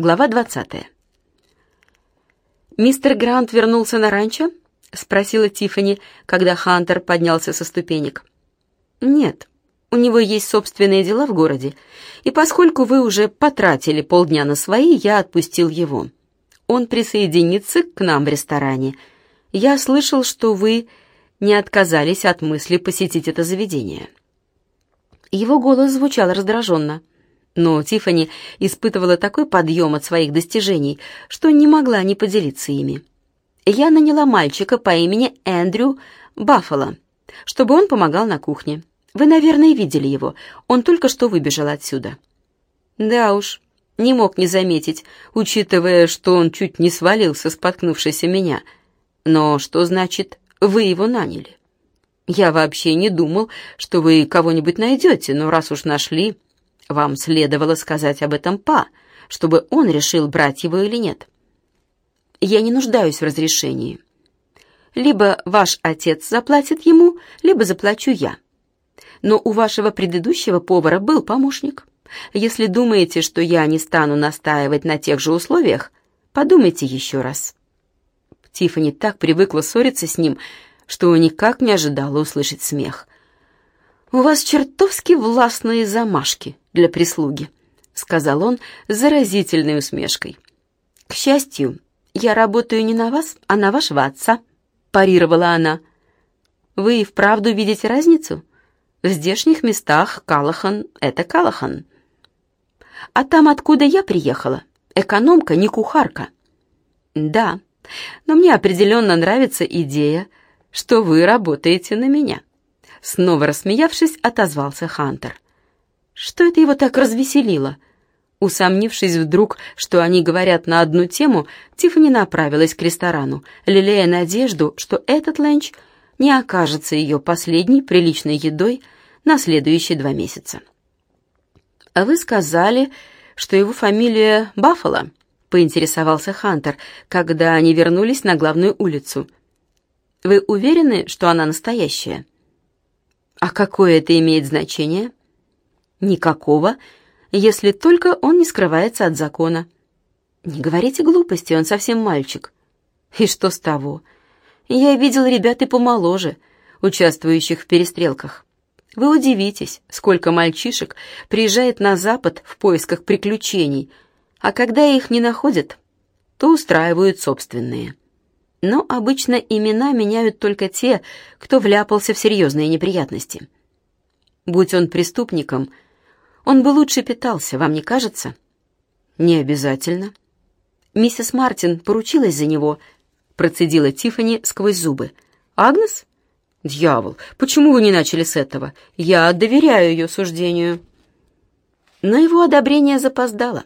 Глава 20. «Мистер Грант вернулся на ранчо?» — спросила Тиффани, когда Хантер поднялся со ступенек. «Нет, у него есть собственные дела в городе, и поскольку вы уже потратили полдня на свои, я отпустил его. Он присоединится к нам в ресторане. Я слышал, что вы не отказались от мысли посетить это заведение». Его голос звучал раздраженно. Но Тиффани испытывала такой подъем от своих достижений, что не могла не поделиться ими. Я наняла мальчика по имени Эндрю Баффало, чтобы он помогал на кухне. Вы, наверное, видели его. Он только что выбежал отсюда. Да уж, не мог не заметить, учитывая, что он чуть не свалился, споткнувшись о меня. Но что значит «вы его наняли»? Я вообще не думал, что вы кого-нибудь найдете, но раз уж нашли, вам следовало сказать об этом Па, чтобы он решил, брать его или нет. Я не нуждаюсь в разрешении. Либо ваш отец заплатит ему, либо заплачу я. Но у вашего предыдущего повара был помощник. Если думаете, что я не стану настаивать на тех же условиях, подумайте еще раз. Тиффани так привыкла ссориться с ним, что никак не ожидала услышать смех. «У вас чертовски властные замашки для прислуги», — сказал он с заразительной усмешкой. «К счастью, я работаю не на вас, а на вашего отца», — парировала она. «Вы и вправду видите разницу? В здешних местах Калахан — это Калахан. А там, откуда я приехала, экономка не кухарка». «Да, но мне определенно нравится идея, что вы работаете на меня». Снова рассмеявшись, отозвался Хантер. Что это его так развеселило? Усомнившись вдруг, что они говорят на одну тему, Тиффани направилась к ресторану, лелея надежду, что этот ленч не окажется ее последней приличной едой на следующие два месяца. «А вы сказали, что его фамилия Баффало?» — поинтересовался Хантер, когда они вернулись на главную улицу. «Вы уверены, что она настоящая?» А какое это имеет значение? Никакого, если только он не скрывается от закона. Не говорите глупости, он совсем мальчик. И что с того? Я видел ребят и помоложе, участвующих в перестрелках. Вы удивитесь, сколько мальчишек приезжает на Запад в поисках приключений, а когда их не находят, то устраивают собственные. Но обычно имена меняют только те, кто вляпался в серьезные неприятности. Будь он преступником, он бы лучше питался, вам не кажется? Не обязательно. Миссис Мартин поручилась за него, процедила Тиффани сквозь зубы. Агнес? Дьявол, почему вы не начали с этого? Я доверяю ее суждению. Но его одобрение запоздало.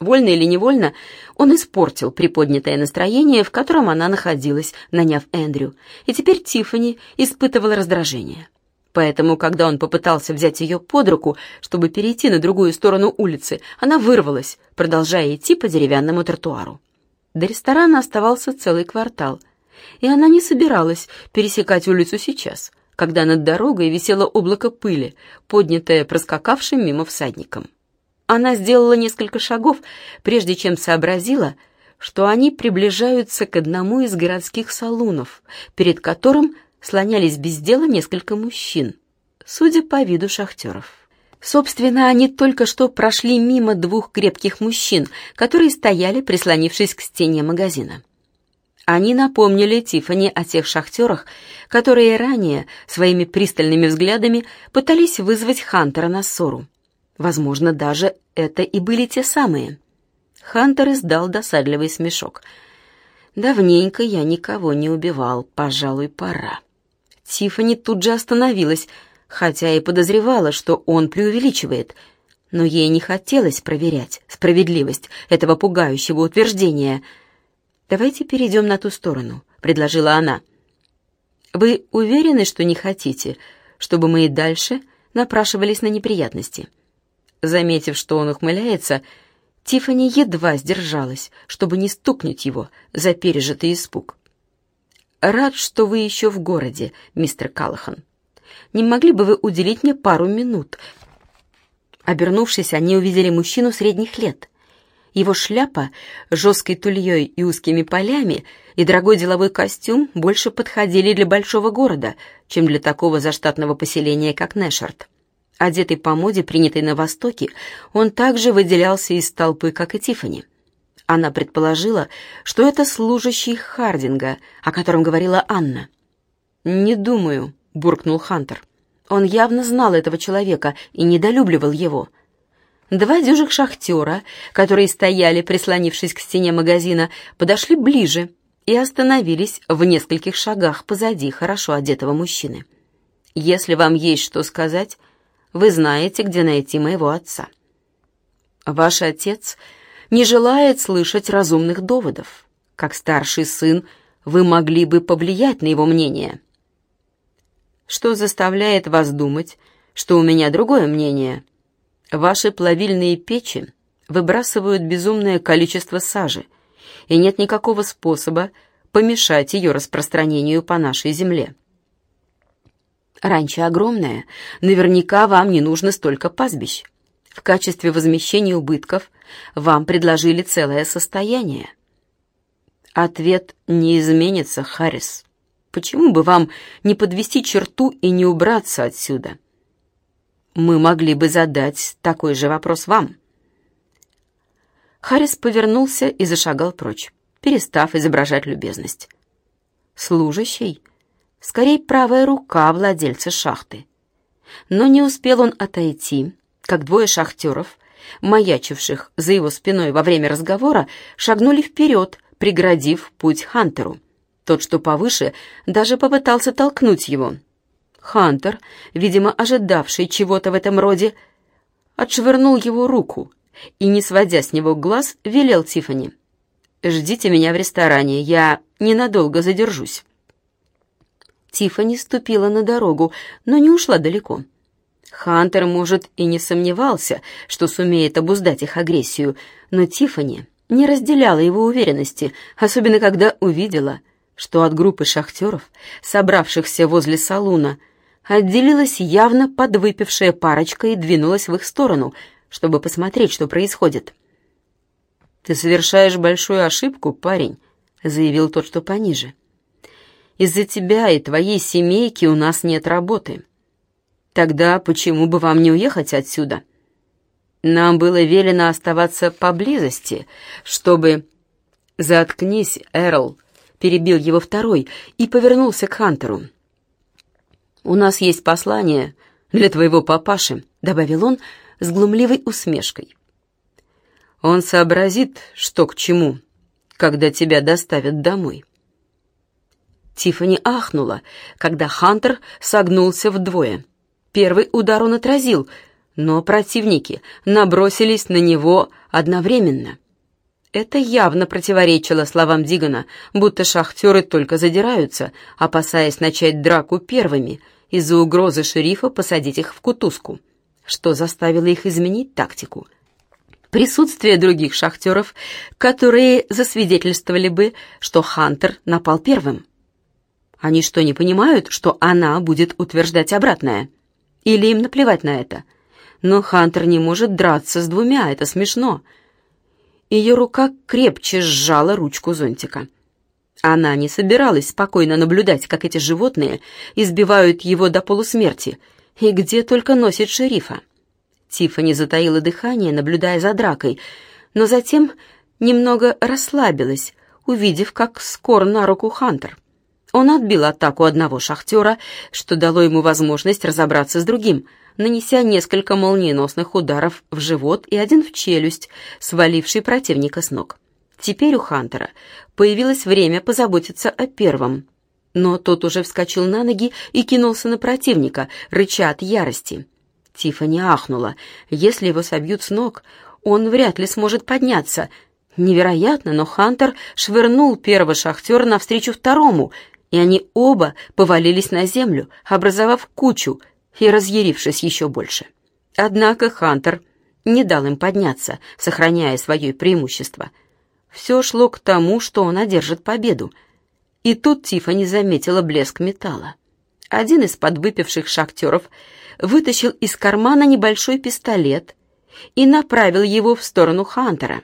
Вольно или невольно, он испортил приподнятое настроение, в котором она находилась, наняв Эндрю, и теперь Тиффани испытывала раздражение. Поэтому, когда он попытался взять ее под руку, чтобы перейти на другую сторону улицы, она вырвалась, продолжая идти по деревянному тротуару. До ресторана оставался целый квартал, и она не собиралась пересекать улицу сейчас, когда над дорогой висело облако пыли, поднятое проскакавшим мимо всадником. Она сделала несколько шагов, прежде чем сообразила, что они приближаются к одному из городских салунов, перед которым слонялись без дела несколько мужчин, судя по виду шахтеров. Собственно, они только что прошли мимо двух крепких мужчин, которые стояли, прислонившись к стене магазина. Они напомнили Тифани о тех шахтерах, которые ранее своими пристальными взглядами пытались вызвать Хантера на ссору. Возможно, даже это и были те самые. Хантер издал досадливый смешок. «Давненько я никого не убивал, пожалуй, пора». Тиффани тут же остановилась, хотя и подозревала, что он преувеличивает, но ей не хотелось проверять справедливость этого пугающего утверждения. «Давайте перейдем на ту сторону», — предложила она. «Вы уверены, что не хотите, чтобы мы и дальше напрашивались на неприятности?» Заметив, что он ухмыляется, Тиффани едва сдержалась, чтобы не стукнуть его за пережитый испуг. «Рад, что вы еще в городе, мистер Калахан. Не могли бы вы уделить мне пару минут?» Обернувшись, они увидели мужчину средних лет. Его шляпа с жесткой тульей и узкими полями и дорогой деловой костюм больше подходили для большого города, чем для такого заштатного поселения, как Нэшард. Одетый по моде, принятой на Востоке, он также выделялся из толпы, как и Тиффани. Она предположила, что это служащий Хардинга, о котором говорила Анна. «Не думаю», — буркнул Хантер. Он явно знал этого человека и недолюбливал его — Два дюжих шахтера, которые стояли, прислонившись к стене магазина, подошли ближе и остановились в нескольких шагах позади хорошо одетого мужчины. «Если вам есть что сказать, вы знаете, где найти моего отца. Ваш отец не желает слышать разумных доводов. Как старший сын, вы могли бы повлиять на его мнение. Что заставляет вас думать, что у меня другое мнение?» Ваши плавильные печи выбрасывают безумное количество сажи, и нет никакого способа помешать ее распространению по нашей земле. Ранчо огромное, наверняка вам не нужно столько пастбищ. В качестве возмещения убытков вам предложили целое состояние. Ответ не изменится, Харрис. Почему бы вам не подвести черту и не убраться отсюда? мы могли бы задать такой же вопрос вам». Харрис повернулся и зашагал прочь, перестав изображать любезность. Служащий, скорее правая рука владельца шахты. Но не успел он отойти, как двое шахтеров, маячивших за его спиной во время разговора, шагнули вперед, преградив путь Хантеру. Тот, что повыше, даже попытался толкнуть его, Хантер, видимо, ожидавший чего-то в этом роде, отшвырнул его руку и, не сводя с него глаз, велел Тифани: «Ждите меня в ресторане, я ненадолго задержусь». Тифани ступила на дорогу, но не ушла далеко. Хантер, может, и не сомневался, что сумеет обуздать их агрессию, но Тифани не разделяла его уверенности, особенно когда увидела, что от группы шахтеров, собравшихся возле салуна, отделилась явно подвыпившая парочка и двинулась в их сторону, чтобы посмотреть, что происходит. «Ты совершаешь большую ошибку, парень», — заявил тот, что пониже. «Из-за тебя и твоей семейки у нас нет работы. Тогда почему бы вам не уехать отсюда? Нам было велено оставаться поблизости, чтобы...» «Заткнись, Эрл», — перебил его второй и повернулся к Хантеру. «У нас есть послание для твоего папаши», — добавил он с глумливой усмешкой. «Он сообразит, что к чему, когда тебя доставят домой». Тиффани ахнула, когда Хантер согнулся вдвое. Первый удар он отразил, но противники набросились на него одновременно. Это явно противоречило словам Дигана, будто шахтеры только задираются, опасаясь начать драку первыми — из-за угрозы шерифа посадить их в кутузку, что заставило их изменить тактику. Присутствие других шахтеров, которые засвидетельствовали бы, что Хантер напал первым. Они что, не понимают, что она будет утверждать обратное? Или им наплевать на это? Но Хантер не может драться с двумя, это смешно. Ее рука крепче сжала ручку зонтика. Она не собиралась спокойно наблюдать, как эти животные избивают его до полусмерти, и где только носит шерифа. Тиффани затаила дыхание, наблюдая за дракой, но затем немного расслабилась, увидев, как скор на руку Хантер. Он отбил атаку одного шахтера, что дало ему возможность разобраться с другим, нанеся несколько молниеносных ударов в живот и один в челюсть, сваливший противника с ног. Теперь у Хантера появилось время позаботиться о первом. Но тот уже вскочил на ноги и кинулся на противника, рыча от ярости. Тиффани ахнула. Если его собьют с ног, он вряд ли сможет подняться. Невероятно, но Хантер швырнул первого шахтера навстречу второму, и они оба повалились на землю, образовав кучу и разъярившись еще больше. Однако Хантер не дал им подняться, сохраняя свое преимущество — все шло к тому, что он одержит победу. И тут Тиффани заметила блеск металла. Один из подвыпивших шахтеров вытащил из кармана небольшой пистолет и направил его в сторону Хантера.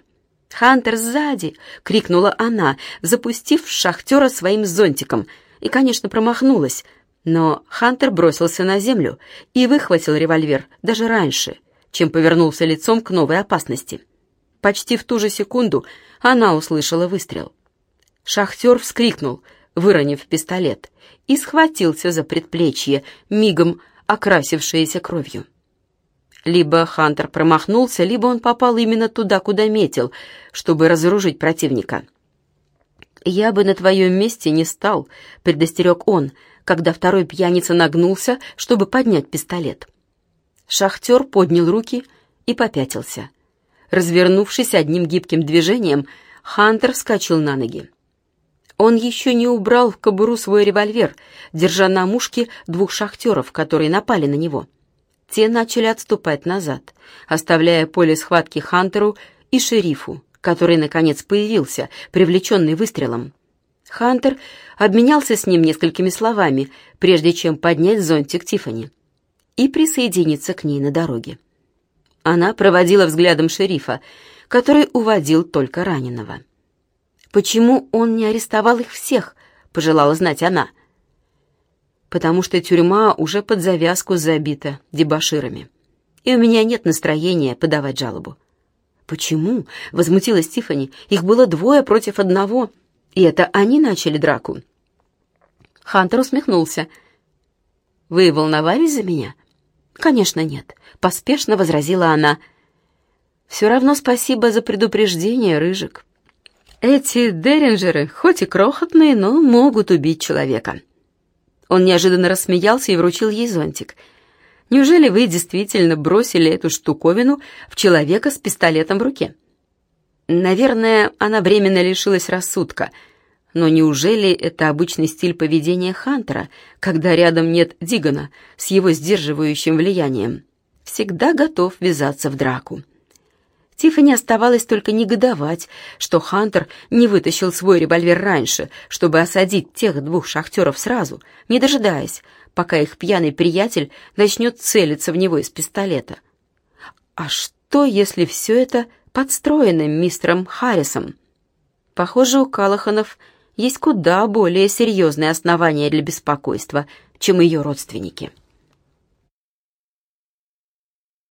«Хантер сзади!» — крикнула она, запустив шахтера своим зонтиком, и, конечно, промахнулась, но Хантер бросился на землю и выхватил револьвер даже раньше, чем повернулся лицом к новой опасности. Почти в ту же секунду она услышала выстрел. Шахтер вскрикнул, выронив пистолет, и схватился за предплечье, мигом окрасившееся кровью. Либо Хантер промахнулся, либо он попал именно туда, куда метил, чтобы разоружить противника. «Я бы на твоем месте не стал», — предостерег он, когда второй пьяница нагнулся, чтобы поднять пистолет. Шахтер поднял руки и попятился. Развернувшись одним гибким движением, Хантер вскочил на ноги. Он еще не убрал в кобуру свой револьвер, держа на мушке двух шахтеров, которые напали на него. Те начали отступать назад, оставляя поле схватки Хантеру и шерифу, который, наконец, появился, привлеченный выстрелом. Хантер обменялся с ним несколькими словами, прежде чем поднять зонтик Тифани и присоединиться к ней на дороге. Она проводила взглядом шерифа, который уводил только раненого. «Почему он не арестовал их всех?» — пожелала знать она — потому что тюрьма уже под завязку забита дебоширами. И у меня нет настроения подавать жалобу. «Почему?» — возмутилась Тиффани. «Их было двое против одного, и это они начали драку». Хантер усмехнулся. «Вы волновались за меня?» «Конечно, нет», — поспешно возразила она. «Все равно спасибо за предупреждение, Рыжик. Эти Деринджеры, хоть и крохотные, но могут убить человека». Он неожиданно рассмеялся и вручил ей зонтик. «Неужели вы действительно бросили эту штуковину в человека с пистолетом в руке?» Наверное, она временно лишилась рассудка. Но неужели это обычный стиль поведения Хантера, когда рядом нет Дигана с его сдерживающим влиянием? Всегда готов ввязаться в драку. Тиффани оставалось только негодовать, что Хантер не вытащил свой револьвер раньше, чтобы осадить тех двух шахтеров сразу, не дожидаясь, пока их пьяный приятель начнет целиться в него из пистолета. А что, если все это подстроено мистером Харрисом? Похоже, у Калаханов есть куда более серьезные основания для беспокойства, чем ее родственники.